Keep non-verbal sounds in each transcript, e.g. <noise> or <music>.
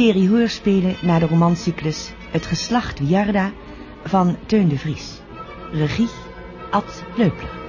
Serie hoorspelen naar de romancyclus Het geslacht Wiarda van Teun de Vries. Regie Ad Leupler.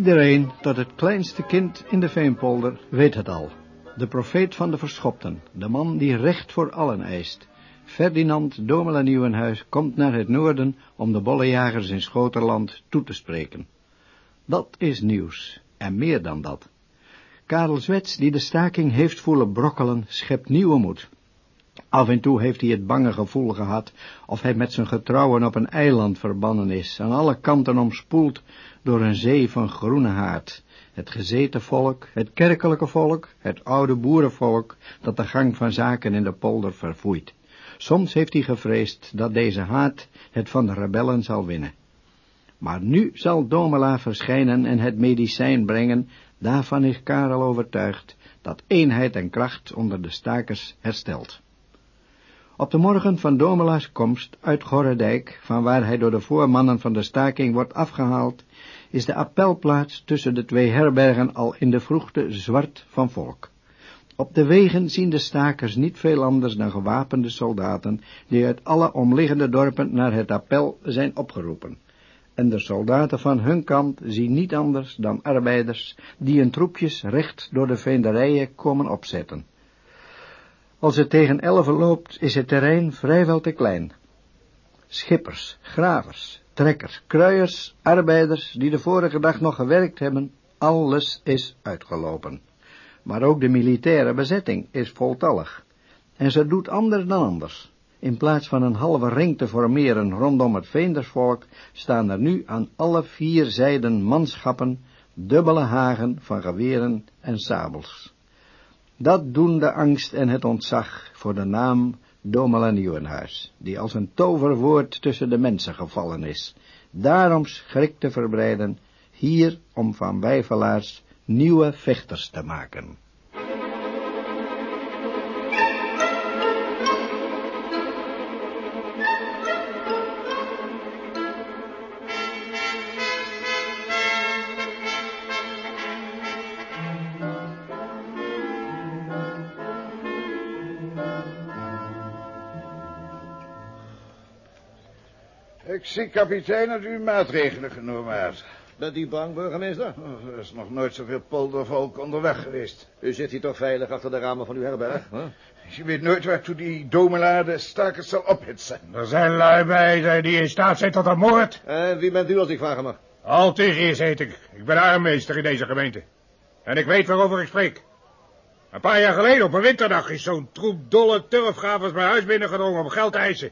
Iedereen, tot het kleinste kind in de Veenpolder, weet het al. De profeet van de verschopten, de man die recht voor allen eist. Ferdinand Domela Nieuwenhuis komt naar het noorden om de bollejagers in Schoterland toe te spreken. Dat is nieuws, en meer dan dat. Karel Zwets, die de staking heeft voelen brokkelen, schept nieuwe moed. Af en toe heeft hij het bange gevoel gehad of hij met zijn getrouwen op een eiland verbannen is, aan alle kanten omspoeld door een zee van groene haat. Het gezeten volk, het kerkelijke volk, het oude boerenvolk, dat de gang van zaken in de polder verfoeit. Soms heeft hij gevreesd dat deze haat het van de rebellen zal winnen. Maar nu zal Domela verschijnen en het medicijn brengen, daarvan is Karel overtuigd, dat eenheid en kracht onder de stakers herstelt. Op de morgen van Domela's komst uit Gorredijk, van waar hij door de voormannen van de staking wordt afgehaald, is de appelplaats tussen de twee herbergen al in de vroegte zwart van volk. Op de wegen zien de stakers niet veel anders dan gewapende soldaten, die uit alle omliggende dorpen naar het appel zijn opgeroepen. En de soldaten van hun kant zien niet anders dan arbeiders, die in troepjes recht door de veenderijen komen opzetten. Als het tegen elven loopt, is het terrein vrijwel te klein. Schippers, gravers, trekkers, kruiers, arbeiders, die de vorige dag nog gewerkt hebben, alles is uitgelopen. Maar ook de militaire bezetting is voltallig. En ze doet anders dan anders. In plaats van een halve ring te formeren rondom het veendersvolk, staan er nu aan alle vier zijden manschappen, dubbele hagen van geweren en sabels. Dat doen de angst en het ontzag voor de naam Domela Nieuwenhuis, die als een toverwoord tussen de mensen gevallen is. Daarom schrik te verbreiden, hier om van wijfelaars nieuwe vechters te maken. Ik zie, kapitein, dat u maatregelen genomen hebt. Bent u bang, burgemeester? Oh, Er is nog nooit zoveel poldervolk onderweg geweest. U zit hier toch veilig achter de ramen van uw herberg? Huh? Je weet nooit waartoe die domela de stakers zal ophitsen. Er zijn lui bij die in staat zijn tot een moord. En wie bent u als ik vragen mag? Altigius heet ik. Ik ben armmeester in deze gemeente. En ik weet waarover ik spreek. Een paar jaar geleden op een winterdag is zo'n troep dolle turfgravers mijn huis binnengedrongen om geld te eisen.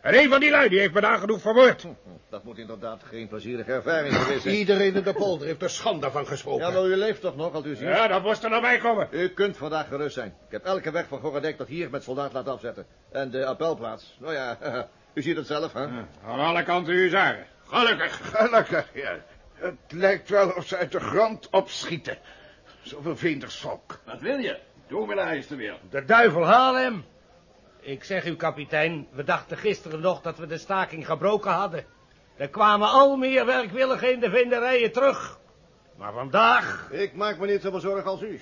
En een van die lui die heeft me daar genoeg vermoord. Dat moet inderdaad geen plezierige ervaring geweest zijn. Iedereen in de <laughs> polder heeft er schande van gesproken. Ja, maar u leeft toch nog, als u ziet? Ja, dat moest er nog bij komen. U kunt vandaag gerust zijn. Ik heb elke weg van Gorredijk tot hier met soldaat laten afzetten. En de appelplaats. Nou ja, <laughs> u ziet het zelf, hè? Aan alle kanten uw zaken. Gelukkig. Gelukkig, ja. Het lijkt wel of ze uit de grond opschieten. Zoveel veendersvolk. Wat wil je? Domela is er weer. De duivel haal hem. Ik zeg u, kapitein, we dachten gisteren nog dat we de staking gebroken hadden. Er kwamen al meer werkwilligen in de vinderijen terug. Maar vandaag... Ik maak me niet zoveel zorgen als u.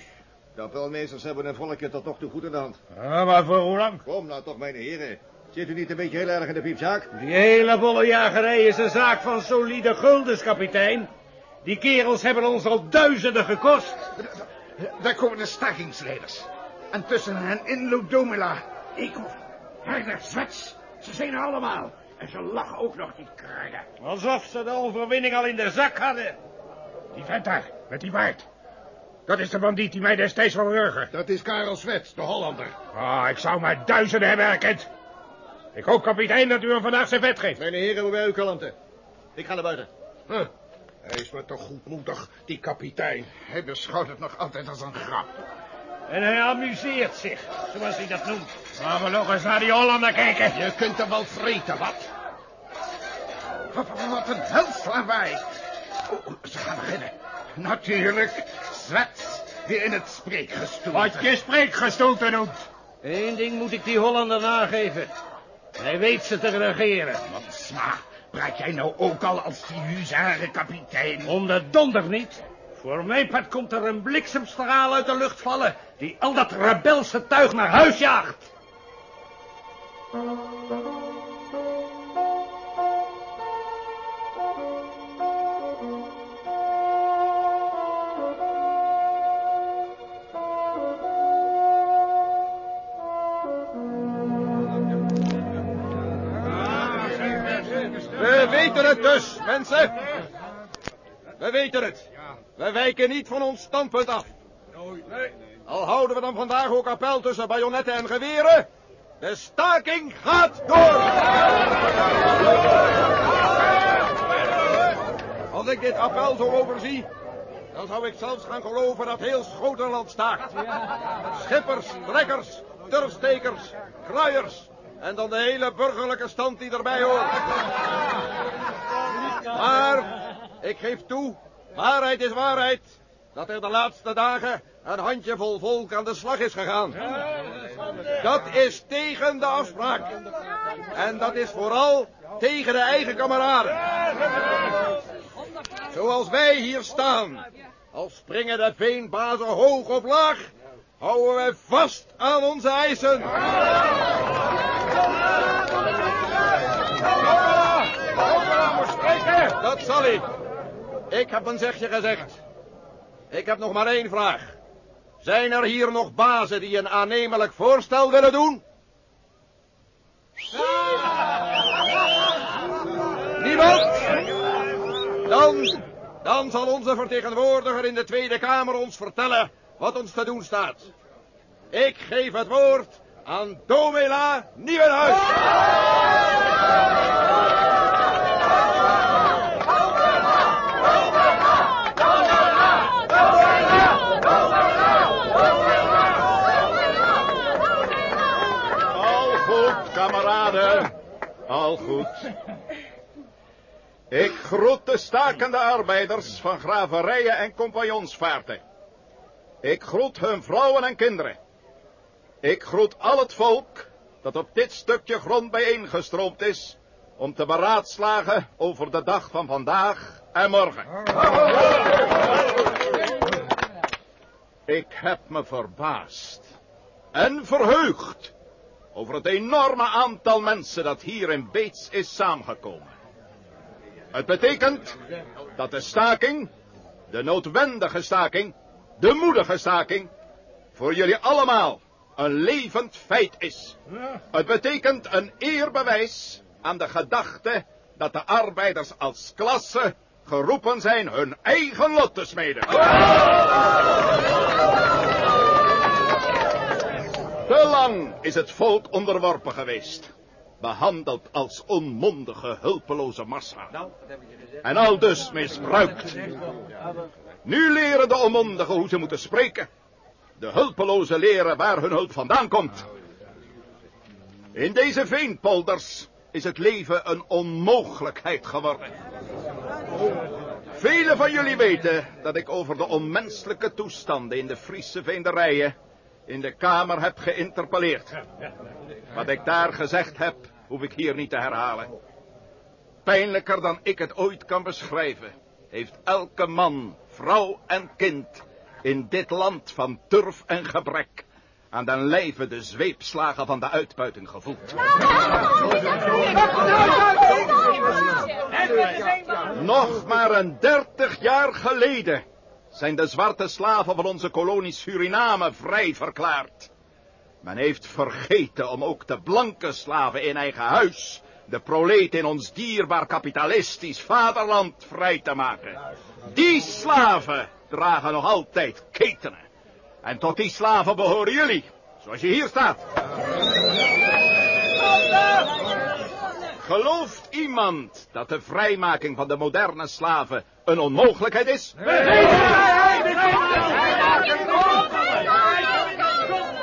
De appelmeesters hebben een volkje tot nog toe goed in de hand. Ja, maar voor hoe lang? Kom nou toch, mijn heren. Zit u niet een beetje heel erg in de piepzaak? Die hele bollejagerij is een zaak van solide guldens, kapitein. Die kerels hebben ons al duizenden gekost. Daar komen de stakingsleiders. En tussen hen in. Eekhoff, herder, Zwets. Ze zijn er allemaal. En ze lachen ook nog, die kruiden. Alsof ze de overwinning al in de zak hadden. Die vent daar, met die baard. Dat is de bandiet die mij destijds wil wurgen. Dat is Karel Swets, de Hollander. Ah, ik zou maar duizenden hebben herkend. Ik hoop, kapitein, dat u hem vandaag zijn vet geeft. Mijn heren, hoe bij uw kalmte. Ik ga naar buiten. Huh. Hij is maar toch goedmoedig, die kapitein. Hij beschouwt het nog altijd als een grap. En hij amuseert zich, zoals hij dat noemt. Laten we nog eens naar die Hollander kijken. Je kunt hem wel vreten, wat? Wat, wat een helslawaai. Oh, ze gaan beginnen. Natuurlijk, Zwets weer in het spreekgestoel. Wat je spreekgestoelte noemt. Eén ding moet ik die Hollander nageven. Hij weet ze te regeren. Mansma, praat jij nou ook al als die huzarenkapitein? Om de donder niet. Voor mijn part komt er een bliksemstraal uit de lucht vallen... die al dat rebelse tuig naar huis jaagt. We weten het dus, mensen. We weten het. We wijken niet van ons standpunt af. Al houden we dan vandaag ook appel tussen bajonetten en geweren. De staking gaat door. Als ik dit appel zo overzie, dan zou ik zelfs gaan geloven dat heel Schotenland staakt. Schippers, trekkers, turfstekers, kruiers en dan de hele burgerlijke stand die erbij hoort. Maar, ik geef toe, waarheid is waarheid, dat er de laatste dagen een handjevol volk aan de slag is gegaan. Dat is tegen de afspraak. En dat is vooral tegen de eigen kameraden. Zoals wij hier staan, al springen de veenbazen hoog of laag, houden wij vast aan onze eisen. Dat zal ik. Ik heb een zegje gezegd. Ik heb nog maar één vraag. Zijn er hier nog bazen die een aannemelijk voorstel willen doen? Niemand? Dan, dan zal onze vertegenwoordiger in de Tweede Kamer ons vertellen wat ons te doen staat. Ik geef het woord aan Domela Nieuwenhuis. Al goed, kameraden. Al goed. Ik groet de stakende arbeiders van graverijen en compagnonsvaarten. Ik groet hun vrouwen en kinderen. Ik groet al het volk dat op dit stukje grond bijeengestroomd is om te beraadslagen over de dag van vandaag en morgen. Ik heb me verbaasd en verheugd over het enorme aantal mensen dat hier in Beets is samengekomen. Het betekent dat de staking, de noodwendige staking, de moedige staking, voor jullie allemaal een levend feit is. Het betekent een eerbewijs aan de gedachte dat de arbeiders als klasse geroepen zijn hun eigen lot te smeden. Te lang is het volk onderworpen geweest. Behandeld als onmondige, hulpeloze massa. En al dus misbruikt. Nu leren de onmondigen hoe ze moeten spreken. De hulpeloze leren waar hun hulp vandaan komt. In deze veenpolders is het leven een onmogelijkheid geworden. Velen van jullie weten dat ik over de onmenselijke toestanden in de Friese veenderijen in de Kamer heb geïnterpelleerd. Wat ik daar gezegd heb, hoef ik hier niet te herhalen. Pijnlijker dan ik het ooit kan beschrijven, heeft elke man, vrouw en kind in dit land van turf en gebrek aan den lijve de zweepslagen van de uitbuiting gevoeld. Nog maar een dertig jaar geleden zijn de zwarte slaven van onze kolonie Suriname vrij verklaard. Men heeft vergeten om ook de blanke slaven in eigen huis, de proleet in ons dierbaar kapitalistisch vaderland vrij te maken. Die slaven dragen nog altijd ketenen. En tot die slaven behoren jullie, zoals je hier staat. Gelooft iemand dat de vrijmaking van de moderne slaven een onmogelijkheid is?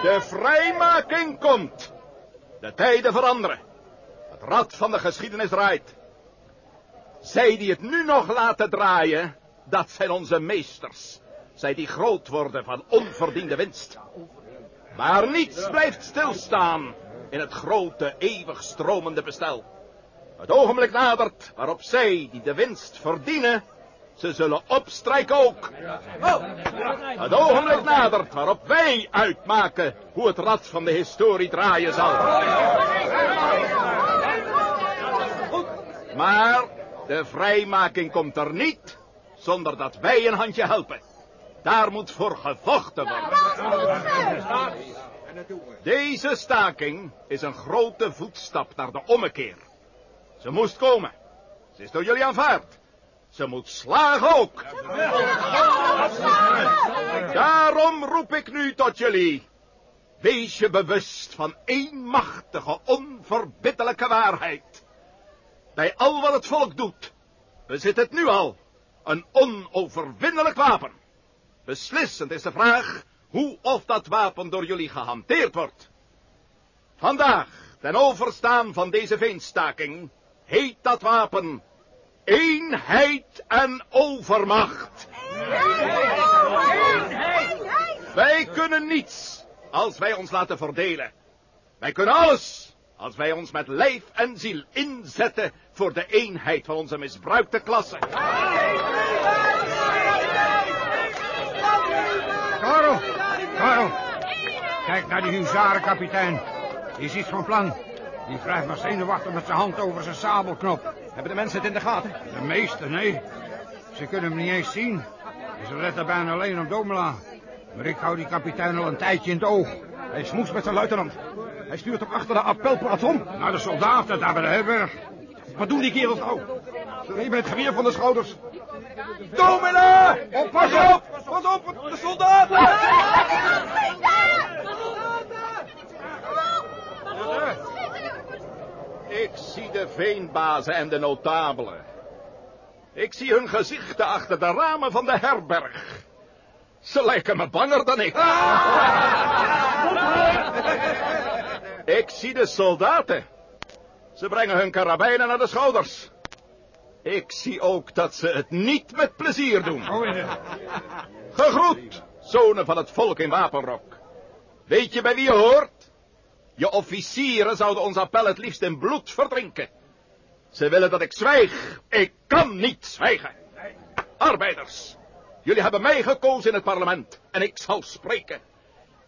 De vrijmaking komt. De tijden veranderen. Het rad van de geschiedenis draait. Zij die het nu nog laten draaien, dat zijn onze meesters. Zij die groot worden van onverdiende winst. Maar niets blijft stilstaan in het grote, eeuwig stromende bestel. Het ogenblik nadert waarop zij die de winst verdienen, ze zullen opstrijken ook. Het ogenblik nadert waarop wij uitmaken hoe het rad van de historie draaien zal. Maar de vrijmaking komt er niet zonder dat wij een handje helpen. Daar moet voor gevochten worden. Deze staking is een grote voetstap naar de ommekeer. Ze moest komen. Ze is door jullie aanvaard. Ze moet slagen ook. Daarom roep ik nu tot jullie. Wees je bewust van één machtige, onverbiddelijke waarheid. Bij al wat het volk doet, bezit het nu al een onoverwinnelijk wapen. Beslissend is de vraag hoe of dat wapen door jullie gehanteerd wordt. Vandaag, ten overstaan van deze veenstaking, heet dat wapen eenheid en overmacht. Wij kunnen niets als wij ons laten verdelen. Wij kunnen alles als wij ons met lijf en ziel inzetten voor de eenheid van onze misbruikte klasse. Karel, Karel. Kijk naar die huzarenkapitein. Die is iets van plan. Die wrijft nog zenuwachtig met zijn hand over zijn sabelknop. Hebben de mensen het in de gaten? De meeste, nee. Ze kunnen hem niet eens zien. Ze letten bijna alleen op Domela. Maar ik hou die kapitein al een tijdje in het oog. Hij smoest met zijn luitenant. Hij stuurt hem achter de appelplaats om. Naar de soldaten daar bij de herberg. Wat doen die kerels nou? Ze nemen het geweer van de schouders. Domina! Oh, pas op! Pas op, de soldaten! Ik zie de veenbazen en de notabelen. Ik zie hun gezichten achter de ramen van de herberg. Ze lijken me banger dan ik. <laughs> Ik zie de soldaten. Ze brengen hun karabijnen naar de schouders. Ik zie ook dat ze het niet met plezier doen. Gegroet, zonen van het volk in wapenrok. Weet je bij wie je hoort? Je officieren zouden ons appel het liefst in bloed verdrinken. Ze willen dat ik zwijg. Ik kan niet zwijgen. Arbeiders, jullie hebben mij gekozen in het parlement en ik zal spreken.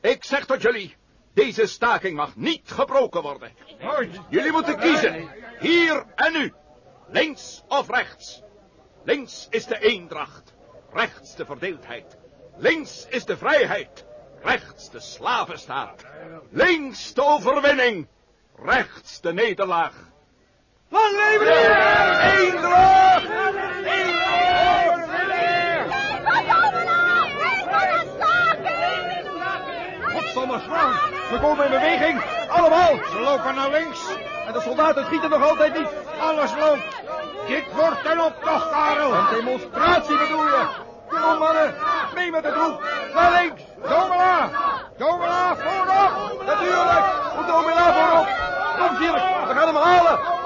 Ik zeg tot jullie, deze staking mag niet gebroken worden. Jullie moeten kiezen, hier en nu, links of rechts. Links is de eendracht, rechts de verdeeldheid. Links is de vrijheid, rechts de slavenstaat. Links de overwinning, rechts de nederlaag. Lang leven de eendracht! Godsamme! We komen in beweging! Allemaal! Ze lopen naar links. En de soldaten schieten nog altijd niet! Alles loopt. Dit wordt een optocht, Karel. Een demonstratie bedoel je? Kom op, mannen! Mee met de troep! Naar links! Domela! Domela, voorop! Natuurlijk! Domina voorop! Kom, Sierk! We gaan hem halen!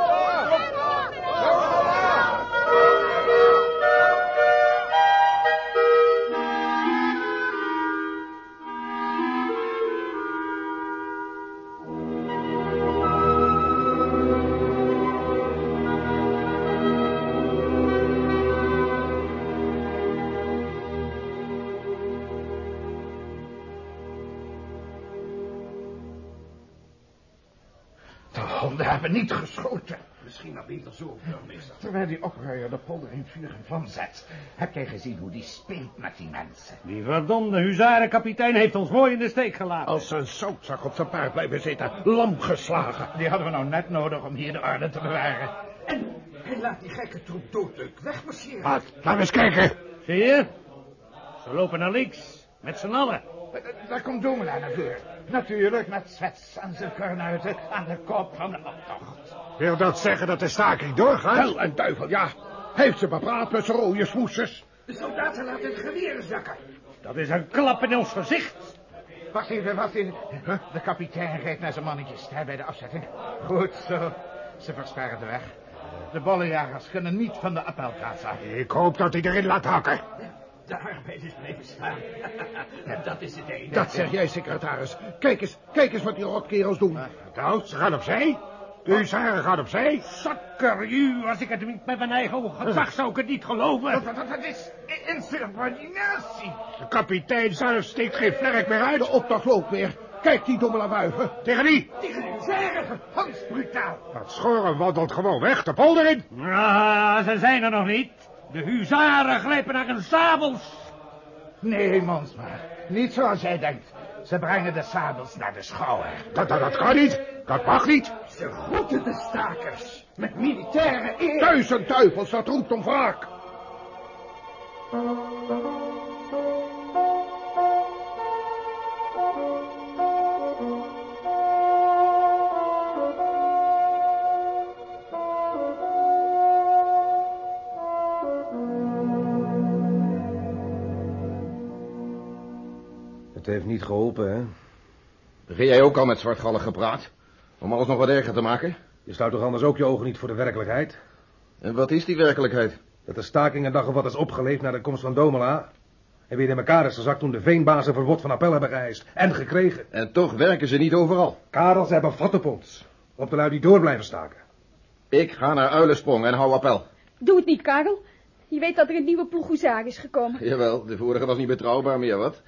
Hebben niet geschoten. Misschien maar beter zo, burgemeester. Terwijl die opruier de polder in vuur en vlam zet. Heb jij gezien hoe die speelt met die mensen? Die verdomde huzarenkapitein heeft ons mooi in de steek gelaten. Als een zoutzak op zijn paard blijven zitten, lam geslagen. Die hadden we nou net nodig om hier de orde te bewaren. En hij laat die gekke troep doodleuk wegmarcheren. Wat? Laten we eens kijken. Zie je? Ze lopen naar links, met z'n allen. Eh, Daar komt Domela naar voren. Natuurlijk met zwets aan zijn kornuiten aan de kop van de optocht. Wil dat zeggen dat de staking doorgaat? Hel en duivel, ja. Heeft ze bepraat met zijn rode smoesjes. De soldaten laten het geweer zakken. Dat is een klap in ons gezicht. Wacht even, wacht even. De kapitein rijdt naar zijn mannetjes, daar bij de afzetting. Goed zo. Ze versparen de weg. De bollejagers kunnen niet van de appelkassa. Ik hoop dat hij erin laat hakken. De arbeiders blijven staan. dat is het enige. Dat zeg jij, secretaris. Kijk eens, kijk eens wat die rotkerels doen. Nou, ze gaan opzij. De huzaren gaan opzij. Zakker u, als ik het niet met mijn eigen ogen zag, zou ik het niet geloven. Dat, dat, dat is insubordinatie. De kapitein zelf steekt geen vlerk meer uit. De optocht loopt weer. Kijk die domme labuigen. Tegen wie? Tegen de huzaren, brutaal. Dat schoren wandelt gewoon weg, de polder in. Ah, ze zijn er nog niet. De huzaren grijpen naar hun sabels. Nee, Monsma. Niet zoals jij denkt. Ze brengen de sabels naar de schouwer. Dat, dat, dat kan niet. Dat mag niet. Ze groeten de stakers. Met militaire eer. Duizend duivels, dat roept om wraak. Niet geholpen, hè? Begin jij ook al met zwartgallig gepraat? Om alles nog wat erger te maken? Je sluit toch anders ook je ogen niet voor de werkelijkheid? En wat is die werkelijkheid? Dat de staking een dag of wat is opgeleefd na de komst van Domela... en weer in elkaar is gezakt toen de veenbazen verbod van appel hebben geëist. En gekregen. En toch werken ze niet overal. Karel, ze hebben vat op ons. Op de lui die door blijven staken. Ik ga naar Uilensprong en hou appel. Doe het niet, Karel. Je weet dat er een nieuwe ploeg is gekomen. Jawel, de vorige was niet betrouwbaar meer, wat?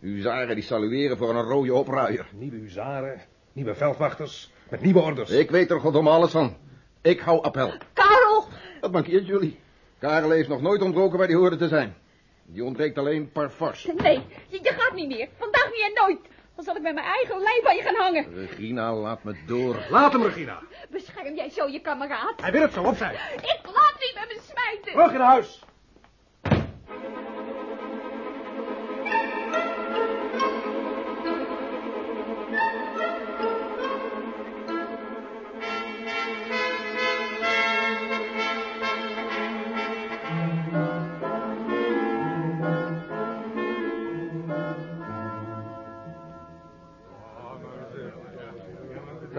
Huzaren die salueren voor een rode opruier. Nieuwe huzaren, nieuwe veldwachters, met nieuwe orders. Ik weet er godom alles van. Ik hou appel. Karel! Wat mankeert jullie? Karel heeft nog nooit ontbroken waar hij hoorde te zijn. Die ontbreekt alleen parfars. Nee, je, je gaat niet meer. Vandaag niet en nooit. Dan zal ik met mijn eigen lijf aan je gaan hangen. Regina, laat me door. Laat hem, Regina. Bescherm jij zo je kameraad? Hij wil het zo, opzij. Ik laat niet met me smijten. Terug in huis.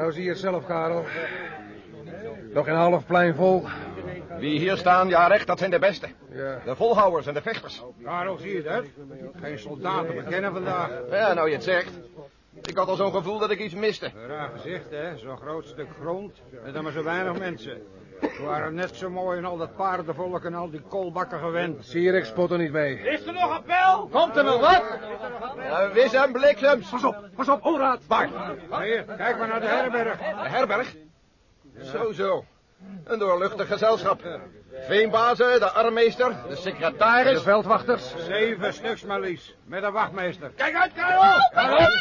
Nou zie je het zelf, Karel. Nog een half plein vol. Wie hier staan, ja recht, dat zijn de beste. Ja. De volhouders en de vechters. Karel, zie je dat? Geen soldaten bekennen vandaag. Ja, nou je het zegt. Ik had al zo'n gevoel dat ik iets miste. Raar gezicht, hè? Zo'n groot stuk grond. En dan maar zo weinig mensen. We waren net zo mooi en al dat paardenvolk en al die koolbakken gewend. Zie je, ik spot er niet mee. Is er nog appel? Komt er nog wat? Ja, wis en bliksems. Pas op, pas op, Onraad. Waar? Hier, kijk maar naar de herberg. De herberg? Zo, zo. Een doorluchtig gezelschap. Veenbazen, de armmeester, de secretaris. De veldwachters. Zeven stuks maar liefst. Met een wachtmeester. Kijk uit, Karel! Karel!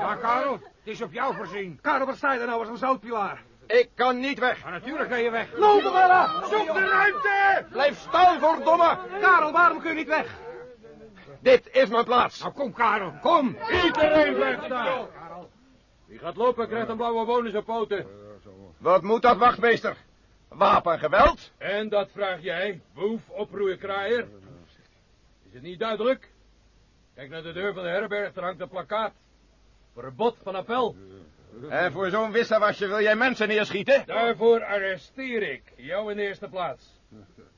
Ja, Karel, het is op jou voorzien. Karel, wat sta je nou als een zoutpilaar? Ik kan niet weg. Maar natuurlijk ga je weg. Lopen, Bella! Zoek de ruimte! Blijf staan, verdomme! Karel, waarom kun je niet weg? Dit is mijn plaats. Nou, kom, Karel, kom. Iedereen blijft staan. Wie gaat lopen krijgt een blauwe bonus op poten. Wat moet dat, wachtmeester? Wapengeweld? En dat vraag jij, boef, oproeierkraaier. Is het niet duidelijk? Kijk naar de deur van de herberg, er hangt een plakkaat. Verbod van appel. <laughs> En voor zo'n wisselwasje wil jij mensen neerschieten? Daarvoor arresteer ik jou in de eerste plaats.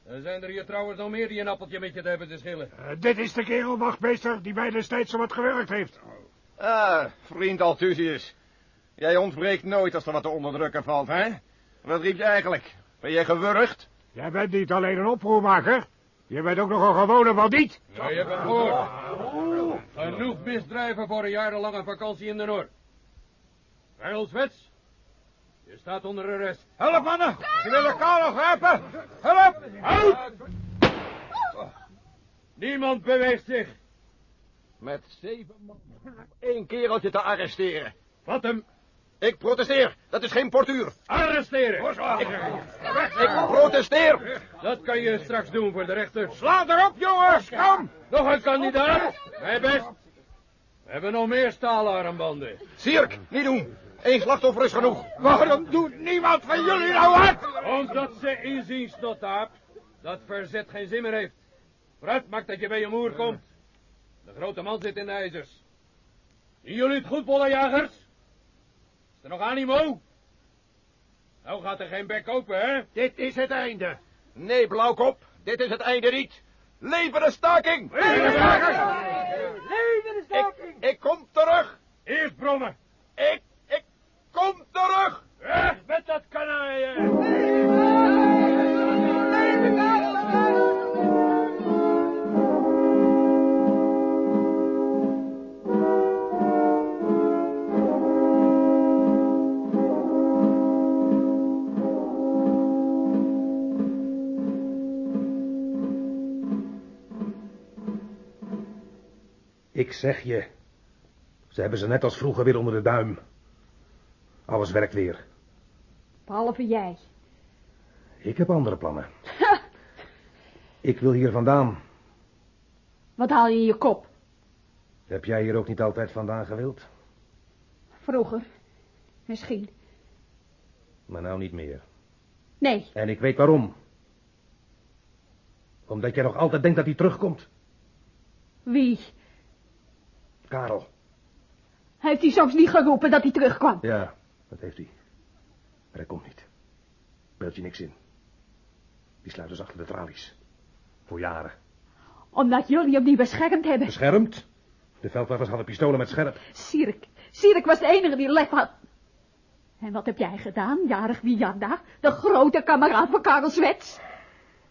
Er zijn er hier trouwens nog meer die een appeltje met je te hebben te schillen. Eh, dit is de kerel, wachtmeester, die mij destijds zo wat gewerkt heeft. Ah, vriend Althusius. Jij ontbreekt nooit als er wat te onderdrukken valt, hè? Wat riep je eigenlijk? Ben je gewurgd? Jij bent niet alleen een oproermaker. Je bent ook nog een gewone bandiet. Ja, je hebt het gehoord. Genoeg misdrijven voor een jarenlange vakantie in de Noord. Engelswets, je staat onder arrest. Help, mannen! Ze willen Karel grijpen! Help! Help! Niemand beweegt zich. Met zeven man één kereltje te arresteren. Vat hem. Ik protesteer. Dat is geen portuur. Arresteren. Ik protesteer. Dat kan je straks doen voor de rechter. Sla erop, jongens! Kom! Nog een kandidaat. Wij best. We hebben nog meer stalen armbanden. Sierk, niet doen. Eén slachtoffer is genoeg. Waarom doet niemand van jullie nou wat? Omdat ze inzien, snottaap, dat verzet geen zin meer heeft. Vooruit, maak dat je bij je moer komt. De grote man zit in de ijzers. Zien jullie het goed, bollenjagers? Is er nog animo? Nou gaat er geen bek open, hè? Dit is het einde. Nee, Blauwkop, dit is het einde niet. Leven de staking! Leven de staking! Leven de staking! Ik, ik kom terug! Eerst brommen. Zeg je, ze hebben ze net als vroeger weer onder de duim. Alles werkt weer. Behalve jij. Ik heb andere plannen. <laughs> ik wil hier vandaan. Wat haal je in je kop? Heb jij hier ook niet altijd vandaan gewild? Vroeger. Misschien. Maar nou niet meer. Nee. En ik weet waarom. Omdat jij nog altijd denkt dat hij terugkomt. Wie? Karel. Heeft hij soms niet geroepen dat hij terugkwam? Ja, dat heeft hij. Maar hij komt niet. Beeld je niks in. Die sluit dus achter de tralies. Voor jaren. Omdat jullie hem niet beschermd hebben. Beschermd? De veldwachters hadden pistolen met scherp. Sierik. Sierik was de enige die lef had. En wat heb jij gedaan, jarig Wianda? De grote kameraad van Karel Zwets.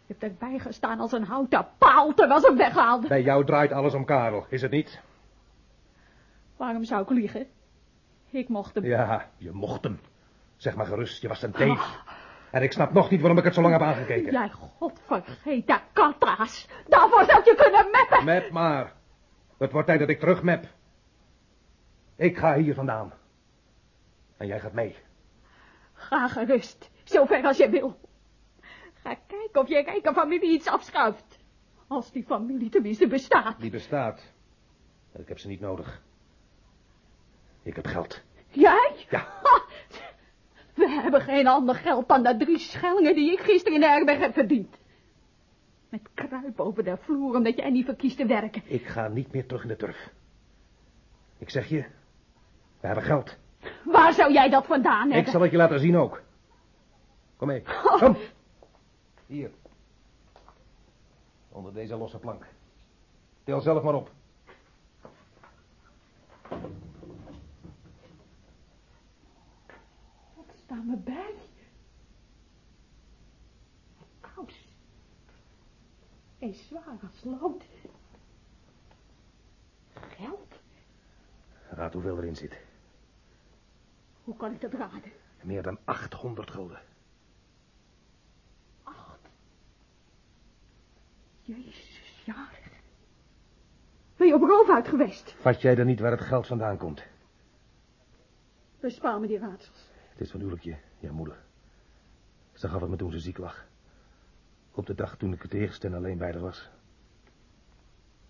Je hebt erbij gestaan als een houten paal terwijl ze hem weghaalden. Bij jou draait alles om Karel, is het niet? Waarom zou ik liegen? Ik mocht hem. Ja, je mocht hem. Zeg maar gerust, je was een teef. En ik snap nog niet waarom ik het zo lang heb aangekeken. Jij godvergeten katra's. Daarvoor zou je kunnen meppen. Mep maar. Het wordt tijd dat ik terug mep. Ik ga hier vandaan. En jij gaat mee. Ga gerust, zover als je wil. Ga kijken of je rijke familie iets afschuift. Als die familie tenminste bestaat. Die bestaat. Ik heb ze niet nodig. Ik heb geld. Jij? Ja. We hebben geen ander geld dan de drie schellingen die ik gisteren in de herberg heb verdiend. Met kruip over de vloer omdat jij niet verkiest te werken. Ik ga niet meer terug in de turf. Ik zeg je, we hebben geld. Waar zou jij dat vandaan hebben? Ik zal het je laten zien ook. Kom mee. Kom. Hier. Onder deze losse plank. Tel zelf maar op. Staat me bij? Kous. En zwaar als lood. Geld? Raad hoeveel erin zit. Hoe kan ik dat raden? Meer dan 800 gulden. Acht. Jezus, jarig. Ben je op roof uit geweest? Vat jij dan niet waar het geld vandaan komt? Bespaar me die raadsels. Het is van huwelijkje, jouw moeder. Ze gaf het me toen ze ziek lag. Op de dag toen ik het eerst en alleen bij haar was.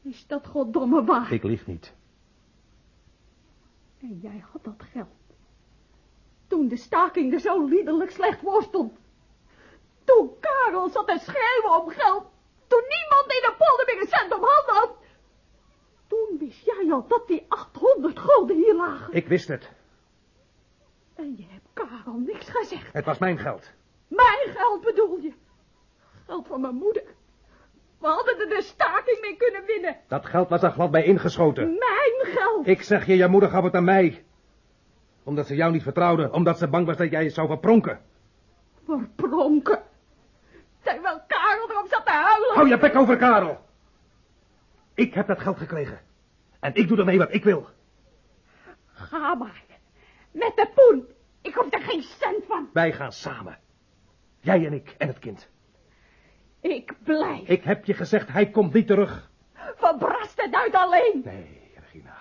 Is dat goddomme waar? Ik lieg niet. En jij had dat geld. Toen de staking er zo liederlijk slecht voor stond. Toen Karel zat te schreeuwen om geld. Toen niemand in de polder meer een cent om handen had. Toen wist jij al dat die 800 gulden hier lagen. Ik wist het. En je hebt Karel niks gezegd. Het was mijn geld. Mijn geld bedoel je? Geld van mijn moeder. We hadden er de staking mee kunnen winnen. Dat geld was er glad bij ingeschoten. Mijn geld. Ik zeg je, jouw moeder gaf het aan mij. Omdat ze jou niet vertrouwde. Omdat ze bang was dat jij het zou verpronken. Verpronken. Terwijl Karel erop zat te huilen. Hou je bek over Karel. Ik heb dat geld gekregen. En ik doe ermee wat ik wil. Ga maar. Met de poen. Ik hoef er geen cent van. Wij gaan samen. Jij en ik en het kind. Ik blijf. Ik heb je gezegd, hij komt niet terug. Verbrast het uit alleen. Nee, Regina.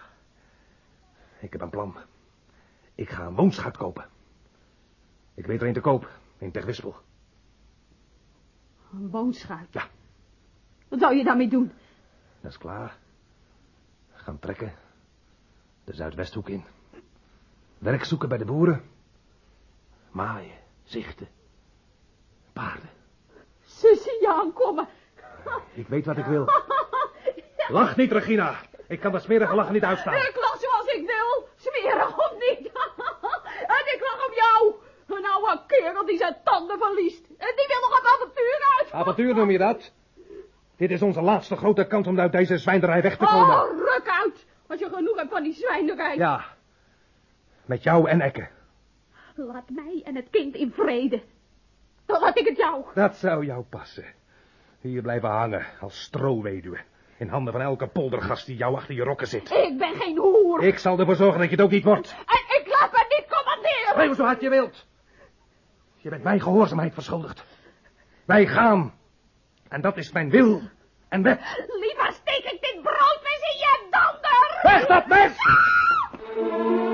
Ik heb een plan. Ik ga een woonschuit kopen. Ik weet er een te koop, in Terwispel. Een woonschuit? Ja. Wat zou je daarmee doen? Dat is klaar. Gaan trekken. De Zuidwesthoek in. Werk zoeken bij de boeren. Maaien, zichten. Paarden. Ze zien je aankomen. Ik weet wat ik wil. <laughs> Lach niet, Regina. Ik kan dat smerige lachen niet uitstaan. Ik lach zoals ik wil. Smerig of niet. <laughs> en ik lach op jou. Een oude kerel die zijn tanden verliest. En die wil nog op avontuur uit. Avontuur noem je dat? Dit is onze laatste grote kans om uit deze zwijnderij weg te komen. Oh, ruk uit. Als je genoeg hebt van die zwijnerij. Ja. Met jou en Ekke. Laat mij en het kind in vrede. Dan laat ik het jou. Dat zou jou passen. Hier blijven hangen als stroweduwe. In handen van elke poldergast die jou achter je rokken zit. Ik ben geen hoer. Ik zal ervoor zorgen dat je het ook niet wordt. En ik laat me niet commanderen. Schreeuw zo hard je wilt. Je bent mijn gehoorzaamheid verschuldigd. Wij gaan. En dat is mijn wil en wet. Liever steek ik dit broodmes in je donder. Weg dat mes!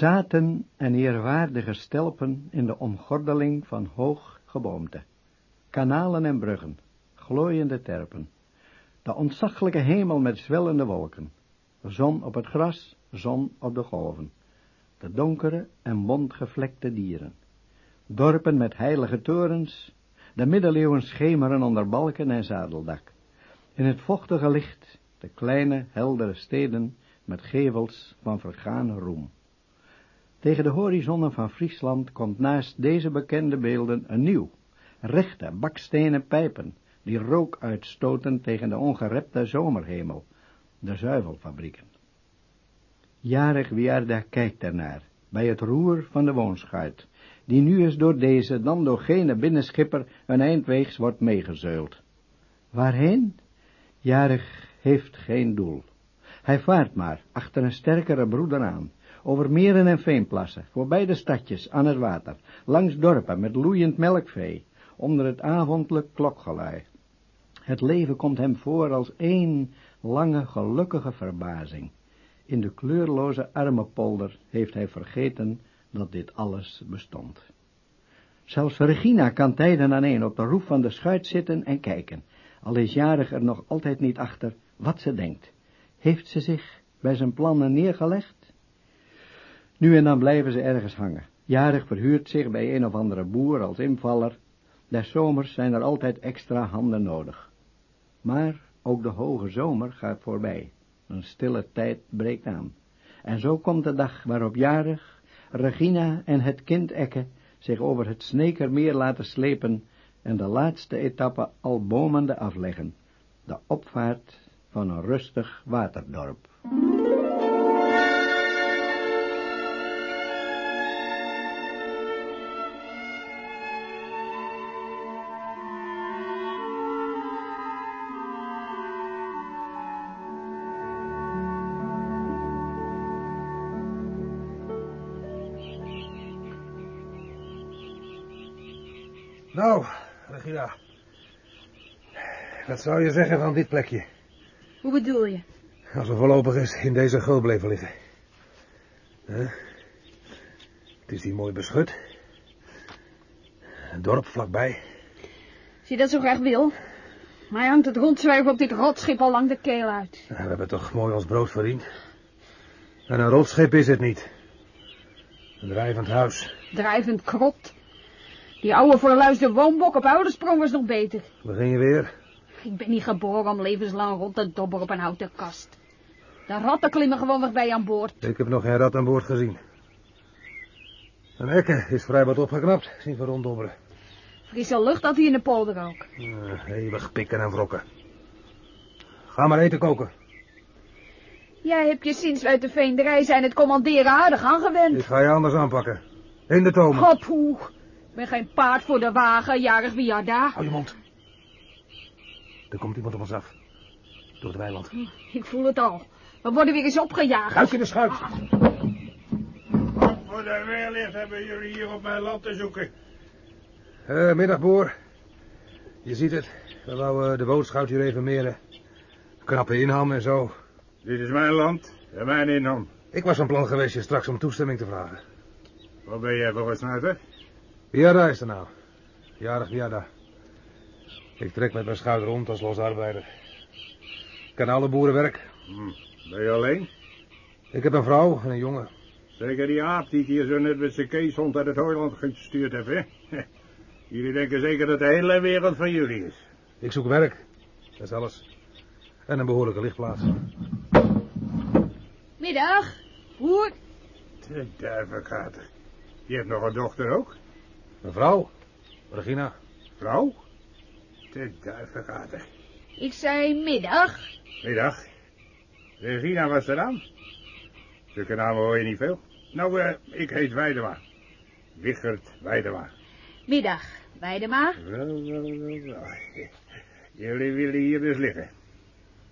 Zaten en eerwaardige stelpen in de omgordeling van hoog geboomte. Kanalen en bruggen, glooiende terpen. De ontzaglijke hemel met zwellende wolken. Zon op het gras, zon op de golven. De donkere en bondgevlekte dieren. Dorpen met heilige torens, de middeleeuwen schemeren onder balken en zadeldak. In het vochtige licht, de kleine, heldere steden met gevels van vergane roem. Tegen de horizonnen van Friesland komt naast deze bekende beelden een nieuw, rechte bakstenen pijpen, die rook uitstoten tegen de ongerepte zomerhemel, de zuivelfabrieken. Jarig Wiarda kijkt ernaar, bij het roer van de woonschuit, die nu eens door deze, dan door gene binnenschipper een eindweegs wordt meegezeuld. Waarheen? Jarig heeft geen doel. Hij vaart maar, achter een sterkere broeder aan, over meren en veenplassen, voorbij de stadjes aan het water, langs dorpen met loeiend melkvee, onder het avondelijk klokgelui. Het leven komt hem voor als één lange gelukkige verbazing. In de kleurloze armenpolder heeft hij vergeten dat dit alles bestond. Zelfs Regina kan tijden aan een op de roef van de schuit zitten en kijken, al is jarig er nog altijd niet achter wat ze denkt. Heeft ze zich bij zijn plannen neergelegd? Nu en dan blijven ze ergens hangen. Jarig verhuurt zich bij een of andere boer als invaller. Des zomers zijn er altijd extra handen nodig. Maar ook de hoge zomer gaat voorbij. Een stille tijd breekt aan. En zo komt de dag waarop jarig Regina en het kind Ekke zich over het Snekermeer laten slepen en de laatste etappe al bomende afleggen. De opvaart van een rustig waterdorp. Nou, Regina. Wat zou je zeggen van dit plekje? Hoe bedoel je? Als we voorlopig eens in deze gul bleven liggen. Huh? Het is hier mooi beschut. Een dorp vlakbij. Als je dat zo graag wil. Mij hangt het rondzwerven op dit rotschip al lang de keel uit. We hebben toch mooi ons brood verdiend. En een rotschip is het niet. Een drijvend huis. Drijvend krot. Die oude verluisde woonbok op Oudersprong was nog beter. Begin je weer? Ik ben niet geboren om levenslang rond te dobberen op een houten kast. De ratten klimmen gewoon weg bij aan boord. Ik heb nog geen rat aan boord gezien. Een hekke is vrij wat opgeknapt, zien we ronddobberen. Frisse lucht had hij in de polder ook. Uh, eeuwig pikken en wrokken. Ga maar eten koken. Jij hebt je sinds we uit de veenderij zijn het commanderen aardig aangewend. Ik ga je anders aanpakken. In de tomen. Godpoe. Ik ben geen paard voor de wagen, jarig wie daar. Hou je mond. Er komt iemand op ons af. Door het weiland. Ik voel het al. We worden weer eens opgejaagd. Uit in de schuit. Wat voor de weerlicht hebben jullie hier op mijn land te zoeken? Uh, middag, boer. Je ziet het. We wouden de bootschuit hier even meren. Knappe inham en zo. Dit is mijn land en mijn inham. Ik was van plan geweest je straks om toestemming te vragen. Wat ben jij voor een snuiter? Viada is er nou. Jarig Viada. Ik trek met mijn schuit rond als losarbeider. ken alle boerenwerk. Hm. Ben je alleen? Ik heb een vrouw en een jongen. Zeker die aap die ik hier zo net met zijn keeshond uit het Hooiland gestuurd heb, hè? <laughs> Jullie denken zeker dat de hele wereld van jullie is. Ik zoek werk. Dat is alles. En een behoorlijke lichtplaats. Middag, broer. De duivenkater. Je hebt nog een dochter ook? Een vrouw. Regina. Vrouw? De duivenkater. Ik zei middag. Middag. Regina was er aan. Zulke namen hoor je niet veel. Nou, eh, ik heet Weidema. Wichert Weidema. Middag, Weidema. Wel, wel, wel, wel. Jullie willen hier dus liggen.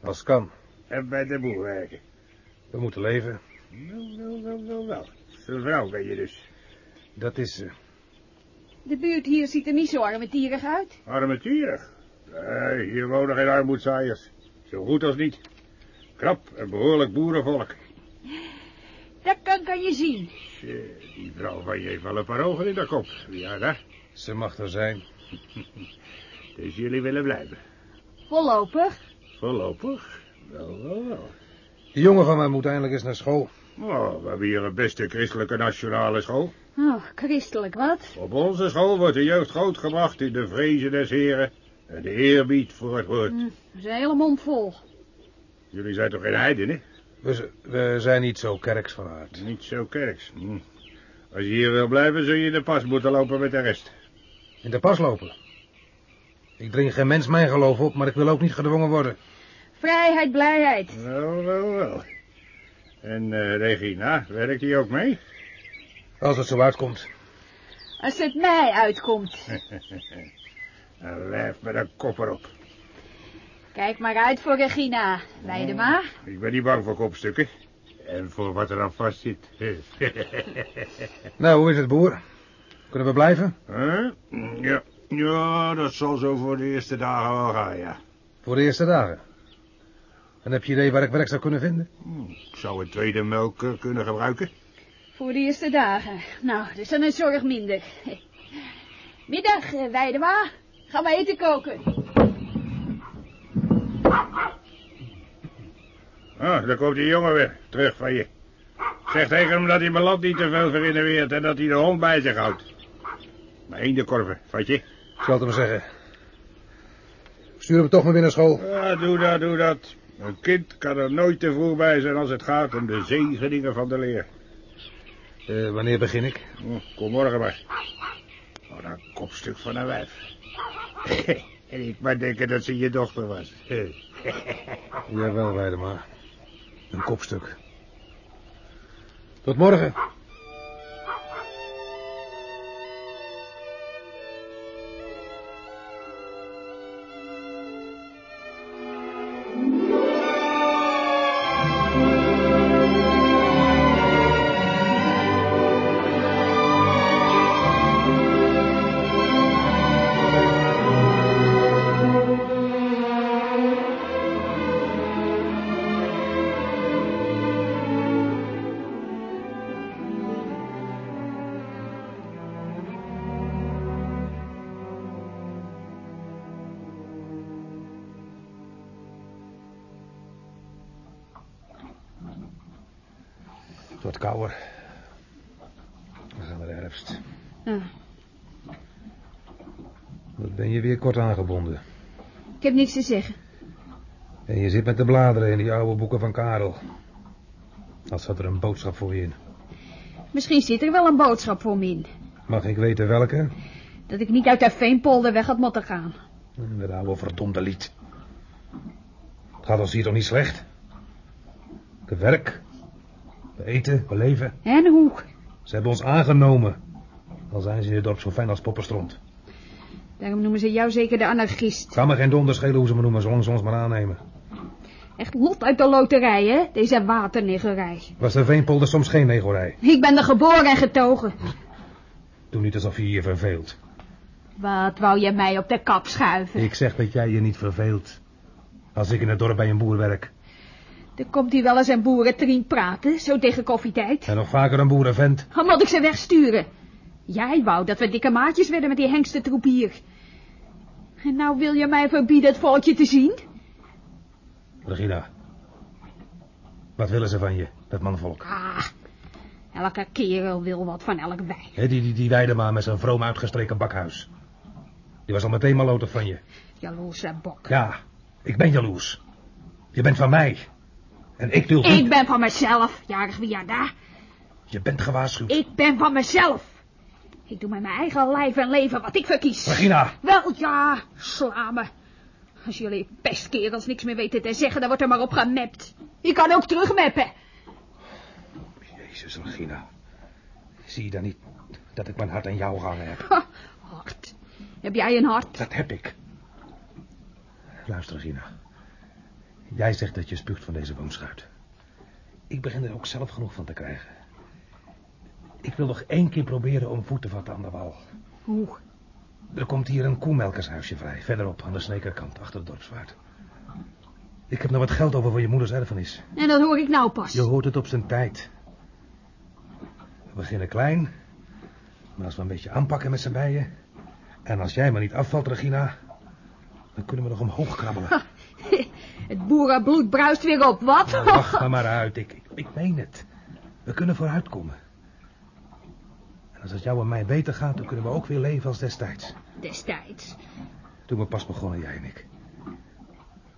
Als het kan. En bij de boer werken. We moeten leven. Wel, wel, wel, wel, wel. Vrouw ben je dus. Dat is... eh, De buurt hier ziet er niet zo armetierig uit. Armetierig. Nee, hier wonen geen armoedzaaiers. Zo goed als niet. Krap en behoorlijk boerenvolk. Dat kan, kan je zien. Tje, die vrouw van je heeft wel een paar ogen in de kop. Ja, daar. Ze mag er zijn. <laughs> Dus jullie willen blijven. Voorlopig. Voorlopig? Wel, wel, wel. Die jongen van mij moet eindelijk eens naar school. Oh, we hebben hier een beste christelijke nationale school. Oh, christelijk wat? Op onze school wordt de jeugd grootgebracht in de vrezen des heren en de eerbied voor het woord. Dat is een hele mond vol. Jullie zijn toch geen heidenen? We, we zijn niet zo kerks van aard. Niet zo kerks. Hm. Als je hier wil blijven, zul je in de pas moeten lopen met de rest. In de pas lopen. Ik dring geen mens mijn geloof op, maar ik wil ook niet gedwongen worden. Vrijheid, blijheid. Wel, wel, wel. En eh, Regina, werkt die ook mee? Als het zo uitkomt. Als het mij uitkomt. Een <laughs> lijf met een kop erop. Kijk maar uit voor Regina, Weidema. Ik ben niet bang voor kopstukken. En voor wat er aan vast zit. <laughs> Nou, hoe is het, boer? Kunnen we blijven? Huh? Ja. ja, dat zal zo voor de eerste dagen wel gaan, ja. Voor de eerste dagen. En heb je idee waar ik werk zou kunnen vinden? Hm, Ik zou een tweede melk eh, kunnen gebruiken. Voor de eerste dagen. Nou, dat is dan een zorg minder. <laughs> Middag, eh, Weidema. Gaan we eten koken. Ah, daar komt die jongen weer, terug van je. Zeg tegen hem dat hij mijn land niet te veel verinnerweert en dat hij de hond bij zich houdt. Maar één de vat je? Ik zal het hem zeggen. Stuur hem toch maar weer naar school. Ja, doe dat, doe dat. Een kind kan er nooit te vroeg bij zijn als het gaat om de zegeningen van de leer. Eh, wanneer begin ik? Hm, Kom morgen maar. Oh, dat kopstuk van een wijf. en <laughs> ik maar denken dat ze je dochter was. Jawel, Weidema. Een kopstuk. Tot morgen. Aangebonden. Ik heb niks te zeggen. En je zit met de bladeren in die oude boeken van Karel. Als zat er een boodschap voor je in. Misschien zit er wel een boodschap voor me in. Mag ik weten welke? Dat ik niet uit de veenpolder weg had moeten gaan. Dat oude verdomde lied. Het gaat ons hier toch niet slecht? We werk. We eten, we leven. En hoe? Ze hebben ons aangenomen. Al zijn ze in het dorp zo fijn als poppenstront. Daarom noemen ze jou zeker de anarchist. Kan me geen donder schelen hoe ze me noemen, zolang ze ons maar aannemen. Echt lot uit de loterij, hè? Deze waterniggerij. Was de Veenpolder soms geen negorij? Ik ben er geboren en getogen. Doe niet alsof je je verveelt. Wat wou je mij op de kap schuiven? Ik zeg dat jij je niet verveelt. Als ik in het dorp bij een boer werk. Er komt hier wel eens een boerentrien praten, zo tegen koffietijd. En nog vaker een boerenvent. Dan moet ik ze wegsturen. Jij wou dat we dikke maatjes werden met die hengstentroep hier. En nou wil je mij verbieden het volkje te zien? Regina. Wat willen ze van je, dat manvolk? Ah, elke kerel wil wat van elk wijf. He, die, die, die Weidema met zijn vroom uitgestreken bakhuis. Die was al meteen malotig van je. Jaloerse bok. Ja, ik ben jaloers. Je bent van mij. En ik duld. Ik ben van mezelf, jarig wie daar. Je bent gewaarschuwd. Ik ben van mezelf. Ik doe met mijn eigen lijf en leven wat ik verkies. Regina. Wel, ja, sla me. Als jullie pestkerels niks meer weten te zeggen, dan wordt er maar op gemapt. Je kan ook terugmappen. Jezus, Regina. Zie je dan niet dat ik mijn hart aan jou gehangen heb? Ha, hart. Heb jij een hart? Dat heb ik. Luister, Regina. Jij zegt dat je spuugt van deze boomschuit. Ik begin er ook zelf genoeg van te krijgen. Ik wil nog één keer proberen om voet te vatten aan de wal. Hoe? Er komt hier een koemelkershuisje vrij, verderop aan de Snekerkant, achter de dorpsvaart. Ik heb nog wat geld over voor je moeders erfenis. En dat hoor ik nou pas. Je hoort het op zijn tijd. We beginnen klein, maar als we een beetje aanpakken met z'n bijen... en als jij maar niet afvalt, Regina... dan kunnen we nog omhoog krabbelen. <laughs> Het boerenbloed bruist weer op, wat? Nou, lach me maar uit, ik, ik, ik meen het. We kunnen vooruitkomen. En als het jou en mij beter gaat, dan kunnen we ook weer leven als destijds. Destijds. Toen we pas begonnen, jij en ik.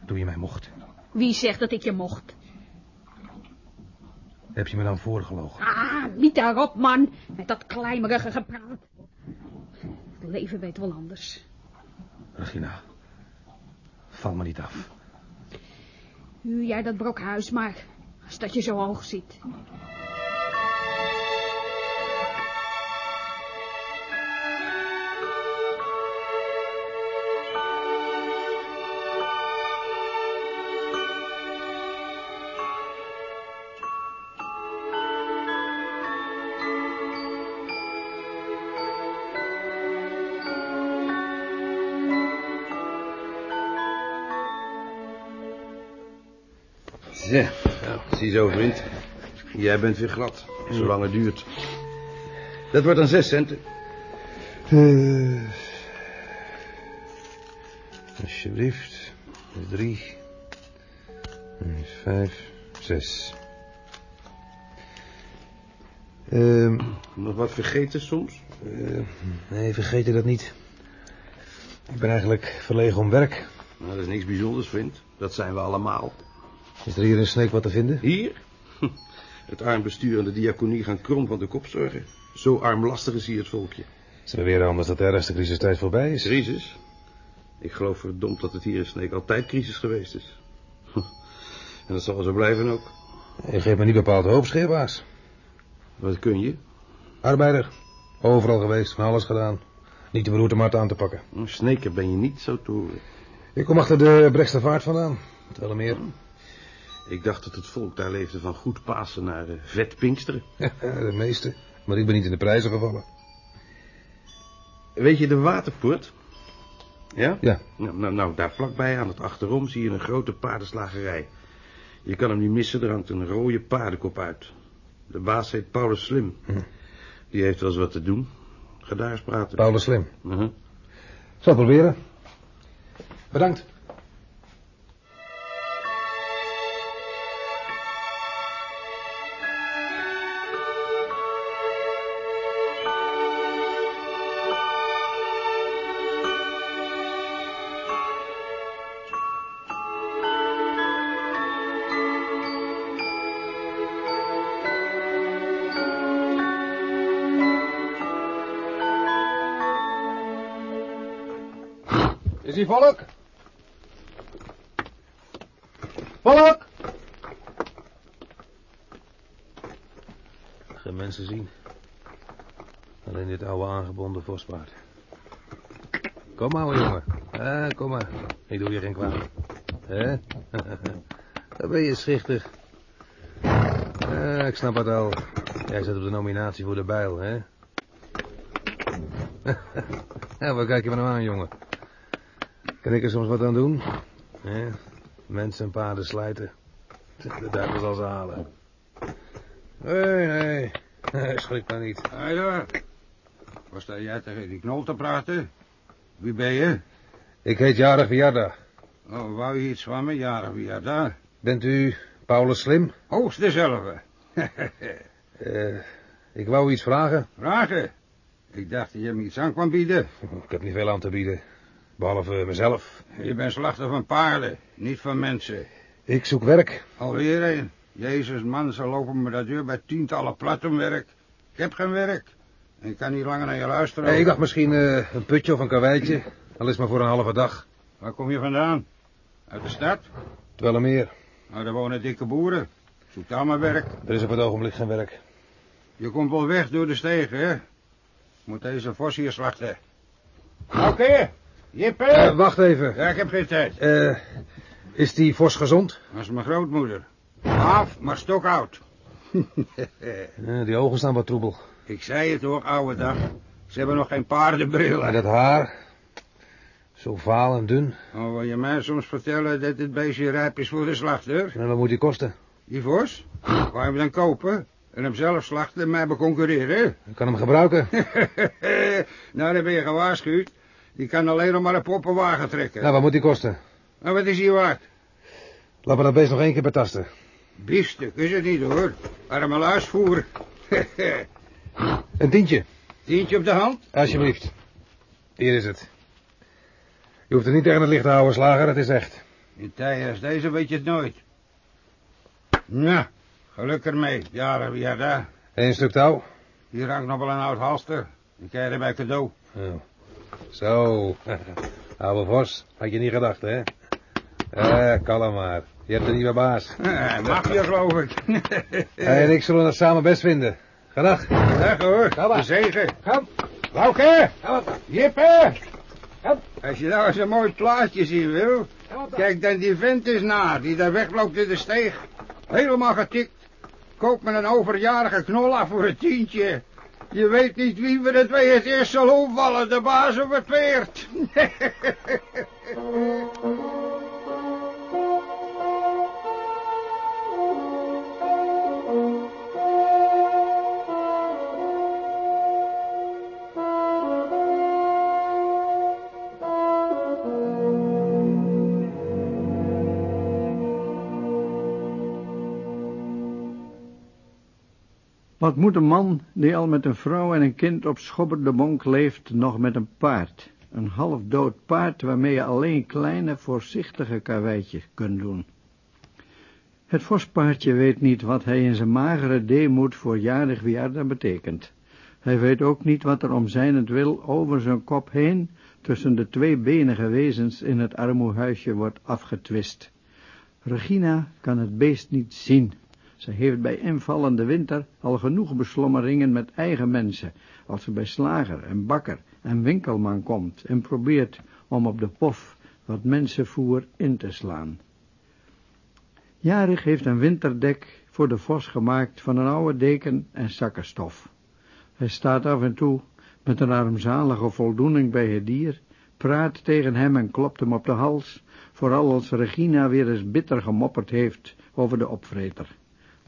Toen je mij mocht. Wie zegt dat ik je mocht? Heb je me dan voorgelogen? Ah, niet daarop, man. Met dat kleimerige gepraat. Het leven weet wel anders. Regina, val me niet af. Huur jij dat brokhuis maar, als dat je zo hoog ziet. Nou, ziezo, vriend. Jij bent weer glad, zolang het duurt. Dat wordt dan zes centen. Eh, alsjeblieft. Drie. Vijf. Zes. Ehm, nog wat vergeten soms? Eh, nee, vergeet je dat niet. Ik ben eigenlijk verlegen om werk. Nou, dat is niks bijzonders, vriend. Dat zijn we allemaal. Is er hier in Sneek wat te vinden? Hier? <laughs> Het armbestuur en de diaconie gaan krom van de kop zorgen. Zo armlastig is hier het volkje. Ze beweren anders dat de ergste crisistijd voorbij is. Crisis? Ik geloof verdomd dat het hier in Sneek altijd crisis geweest is. <laughs> En dat zal wel zo blijven ook. Je geeft me niet bepaald hoop, scheerbaas. Wat kun je? Arbeider. Overal geweest, van alles gedaan. Niet de beroerte maar aan te pakken. Een sneker ben je niet zo te horen. Ik kom achter de Brechtsvaart vandaan. Tel meer. Ik dacht dat het volk daar leefde van goed Pasen naar uh, vet Pinksteren. <laughs> de meeste. Maar ik ben niet in de prijzen gevallen. Weet je de waterpoort? Ja? Ja. Nou, nou, nou, daar vlakbij aan het achterom zie je een grote paardenslagerij. Je kan hem niet missen, er hangt een rode paardenkop uit. De baas heet Paulus Slim. Hm. Die heeft wel eens wat te doen. Ga daar eens praten. Paulus Slim. Uh -huh. Zal proberen. Bedankt. Is hier volk? Volk! Geen mensen zien. Alleen dit oude aangebonden vospaard. Kom maar, jongen. Eh, kom maar. Ik doe je geen kwaad. Hè? <laughs> Dan ben je schichtig. Ik snap het al. Jij zit op de nominatie voor de bijl, hè? <laughs> ja, wat kijk je me nou aan, jongen? Kan ik er soms wat aan doen? Hè? Mensen en paarden slijten. De duivel zal ze halen. Nee, nee. Nee, schrik maar niet. Hé daar. Wat sta jij tegen die knol te praten? Wie ben je? Ik heet Jarig Viarda. Oh, wou je iets van me, jarig daar? Bent u Paulus Slim? Hoogst dezelfde. <laughs> Eh, ik wou iets vragen. Vragen? Ik dacht dat je me iets aan kwam bieden. Ik heb niet veel aan te bieden. Behalve mezelf. Je bent slachter van paarden, niet van mensen. Ik zoek werk. Alweer een. Jezus, man, ze lopen me dat deur bij tientallen plat om werk. Ik heb geen werk. En ik kan niet langer naar je luisteren. Eh, ik dacht misschien eh, een putje of een karweitje. Al is maar voor een halve dag. Waar kom je vandaan? Uit de stad? Terwijl meer. Nou, daar wonen dikke boeren. Zoek daar maar werk. Er is op het ogenblik geen werk. Je komt wel weg door de stegen, hè? Moet deze vos hier slachten. Oké, Jippe. Eh, wacht even. Ja, ik heb geen tijd. Eh, is die vos gezond? Dat is mijn grootmoeder. Af, maar stokoud. Ja, <laughs> die ogen staan wat troebel. ik zei het hoor, oude dag. Ze hebben nog geen paardenbrillen. En dat haar. Zo vaal en dun. Oh, wil je mij soms vertellen dat dit beestje rijp is voor de slachter? En wat moet die kosten? Die vos? Waar je hem dan kopen? En hem zelf slachten en mij beconcurreren? Ik kan hem gebruiken. <laughs> nou, dan ben je gewaarschuwd. Die kan alleen nog maar een poppenwagen trekken. Nou, wat moet die kosten? En wat is hier waard? Laten we dat beest nog één keer betasten. Biefstuk is het niet hoor. Arme luisvoer. Een tientje. Tientje op de hand? Alsjeblieft. Hier is het. Je hoeft het niet tegen het licht te houden, slager. Het is echt. In tijden als deze weet je het nooit. Nou, geluk ermee. Jaren wie daar. Eén stuk touw. Hier hangt nog wel een oud halster. Die krijg je bij cadeau. Oh. Zo. <laughs> Oude vos. Had je niet gedacht, hè? Eh, kalm maar. Je hebt een nieuwe baas. Eh, mag je geloof ik. <laughs> Hij en ik zullen het samen best vinden. Gedag. Dag hoor. De zegen. Kom. Lauke. Jippe. Kom. Als je nou eens een mooi plaatje zien wil. Kijk dan die vent eens na. Die daar wegloopt in de steeg. Helemaal getikt. Koop me een overjarige knol af voor een tientje. Je weet niet wie we de twee het eerst zal omvallen. De baas of het peert. <laughs> Wat moet een man die al met een vrouw en een kind op Schobber Bonk leeft nog met een paard? Een half dood paard waarmee je alleen kleine voorzichtige karweitjes kunt doen. Het vospaardje weet niet wat hij in zijn magere deemoed voor jarig Wiarda betekent. Hij weet ook niet wat er om zijnend wil over zijn kop heen tussen de twee benige wezens in het armoehuisje wordt afgetwist. Regina kan het beest niet zien. Ze heeft bij invallende winter al genoeg beslommeringen met eigen mensen, als ze bij slager en bakker en winkelman komt en probeert om op de pof wat mensenvoer in te slaan. Jarig heeft een winterdek voor de vos gemaakt van een oude deken en zakkenstof. Hij staat af en toe met een armzalige voldoening bij het dier, praat tegen hem en klopt hem op de hals, vooral als Regina weer eens bitter gemopperd heeft over de opvreter.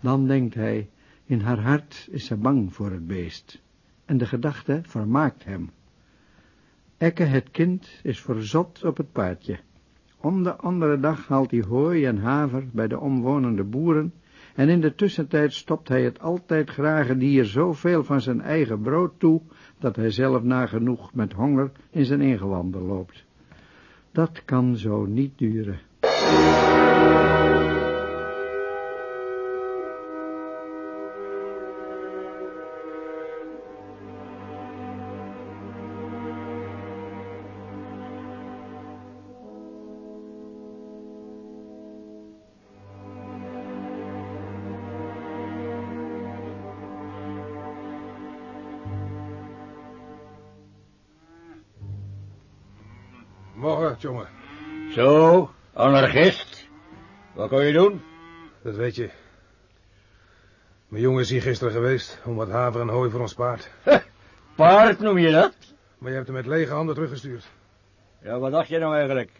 Dan denkt hij, in haar hart is ze bang voor het beest, en de gedachte vermaakt hem. Ekke het kind is verzot op het paardje. Om de andere dag haalt hij hooi en haver bij de omwonende boeren, en in de tussentijd stopt hij het altijd grage dier zoveel van zijn eigen brood toe, dat hij zelf nagenoeg met honger in zijn ingewanden loopt. Dat kan zo niet duren. Jongen. Zo, anarchist. Wat kon je doen? Dat weet je. Mijn jongen is hier gisteren geweest om wat haver en hooi voor ons paard. <laughs> Paard noem je dat? Maar je hebt hem met lege handen teruggestuurd. Ja, wat dacht je nou eigenlijk?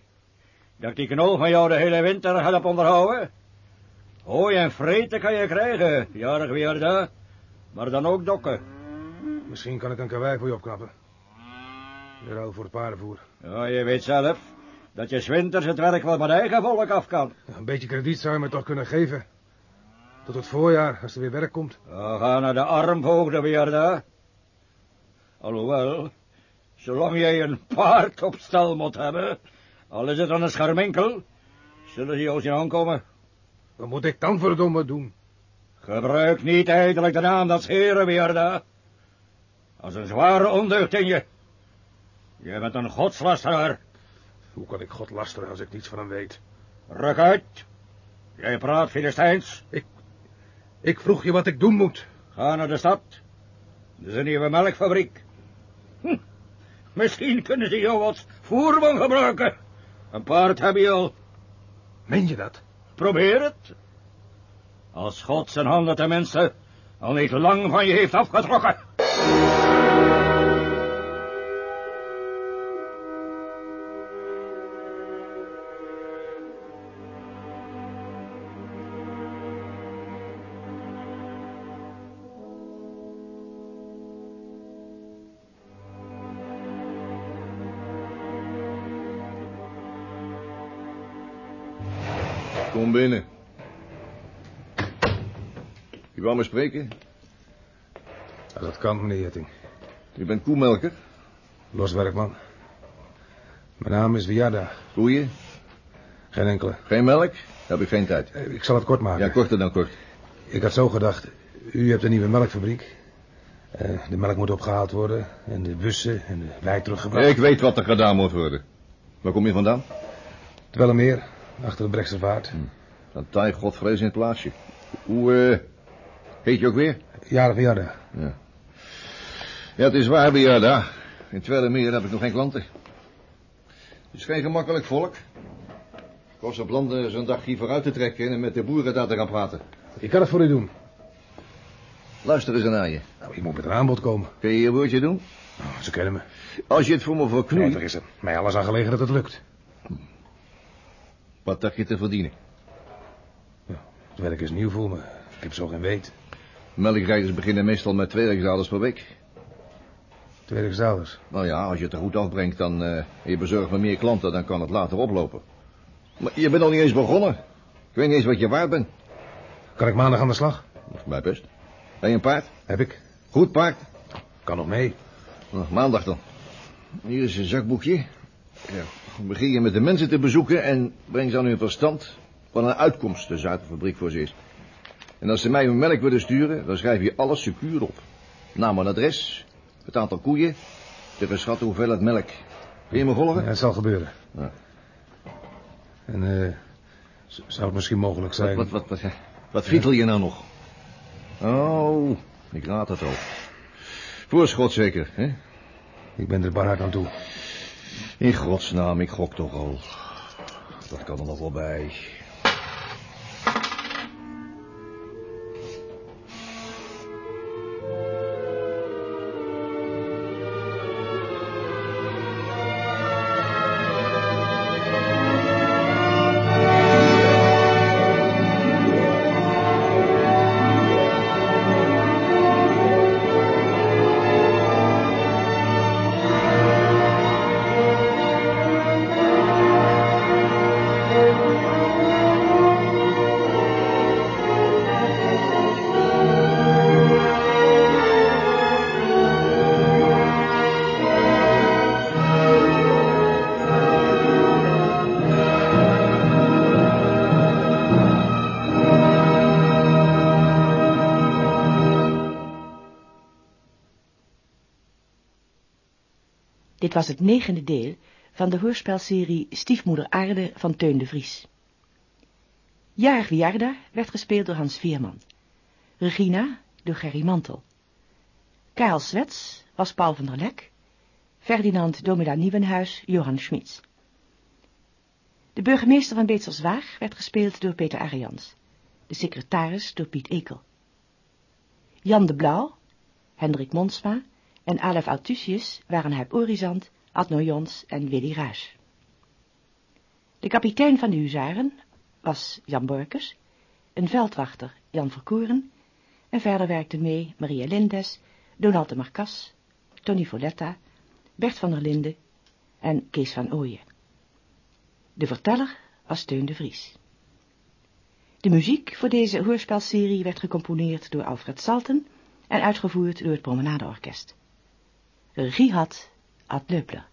Dat die knol van jou de hele winter help onderhouden? Hooi en vreten kan je krijgen, jarig weer daar. Maar dan ook dokken. Misschien kan ik een karwei voor je opknappen. De ruil voor het paardenvoer. Ja, je weet zelf. dat je 's winters het werk wel met eigen volk af kan. Een beetje krediet zou je me toch kunnen geven. Tot het voorjaar, als er weer werk komt. We gaan naar de armvoogden weer daar. Alhoewel, zolang jij een paard op stal moet hebben, al is het dan een scharminkel, zullen die jou zien aankomen. Wat moet ik dan voor het domme doen? Gebruik niet eindelijk de naam dat herenweerde. Als een zware ondeugd in je. Je bent een godslasteraar. Hoe kan ik God lasteren als ik niets van hem weet? Ruk uit. Jij praat Filistijns. Ik, ik vroeg je wat ik doen moet. Ga naar de stad. Er is een nieuwe melkfabriek. Hm. Misschien kunnen ze jou als voerman gebruiken. Een paard heb je al. Meen je dat? Probeer het. Als God zijn handen tenminste al niet lang van je heeft afgetrokken. Spreken? Dat kan, meneer Jetting. U bent koemelker? Loswerkman. Mijn naam is Viada. Koeien? Geen enkele. Geen melk? Heb ik geen tijd. Eh, Ik zal het kort maken. Ja, korter dan kort. Ik had zo gedacht, u hebt een nieuwe melkfabriek. Eh, de melk moet opgehaald worden en de bussen en de wei teruggebracht. Ik weet wat er gedaan moet worden. Waar kom je vandaan? Terwijl meer, achter de Brekstervaart. Dan taai godvrees in het plaatsje. Hoe, eh, heet je ook weer? Jaren Viada. Ja. Ja, het is waar, Bejaarda. In Tweede Meer heb ik nog geen klanten. Het is geen gemakkelijk volk. Kost op landen zo'n dag hier vooruit te trekken en met de boeren daar te gaan praten. Ik kan het voor u doen. Luister eens naar je. Nou, ik moet met een aanbod komen. Kun je je woordje doen? Oh, ze kennen me. Als je het voor me Nee, verknoeit, er is er mij alles aan gelegen dat het lukt. wat dacht je te verdienen? Het werk is nieuw voor me. Ik heb zo geen weet. Melkrijders beginnen meestal met twee rekzaders per week. Twee examens. Nou ja, als je het er goed afbrengt dan, eh, en je bezorgt me meer klanten, dan kan het later oplopen. Maar je bent nog niet eens begonnen. Ik weet niet eens wat je waard bent. Kan ik maandag aan de slag? Mij best. Ben je een paard? Heb ik. Goed paard? Kan nog mee. Nou, maandag dan. Hier is een zakboekje. Ja, begin je met de mensen te bezoeken en breng ze aan hun verstand wat een uitkomst de zuivelfabriek voor ze is. En als ze mij hun melk willen sturen, dan schrijf je alles secuur op. Naam en adres, het aantal koeien, de geschatte hoeveelheid melk. Kun je me volgen? Ja, het zal gebeuren. Ja. En eh, zou het misschien mogelijk zijn... Wat, wat, wat, wat, je nou nog? Oh, ik raad het al. Voorschot zeker, hè? Ik ben er bar hard aan toe. In godsnaam, ik gok toch al. Dat kan er nog wel bij. Dit was het negende deel van de hoorspelserie Stiefmoeder Aarde van Teun de Vries. Jarig Wiarda werd gespeeld door Hans Veerman. Regina door Gerry Mantel. Karel Swets was Paul van der Lek. Ferdinand Domela Nieuwenhuis Johan Schmitz. De burgemeester van Beetselswaag werd gespeeld door Peter Arians. De secretaris door Piet Ekel. Jan de Blauw, Hendrik Monsma en Alef Altusius waren Huip Orizant, Adno Jons en Willy Ruis. De kapitein van de huzaren was Jan Borkes, een veldwachter Jan Verkoeren en verder werkten mee Maria Lindes, Donald de Marcas, Tony Foletta, Bert van der Linden en Kees van Ooyen. De verteller was Teun de Vries. De muziek voor deze hoorspelserie werd gecomponeerd door Alfred Salten en uitgevoerd door het Promenadeorkest. De regie had Ad Leupler.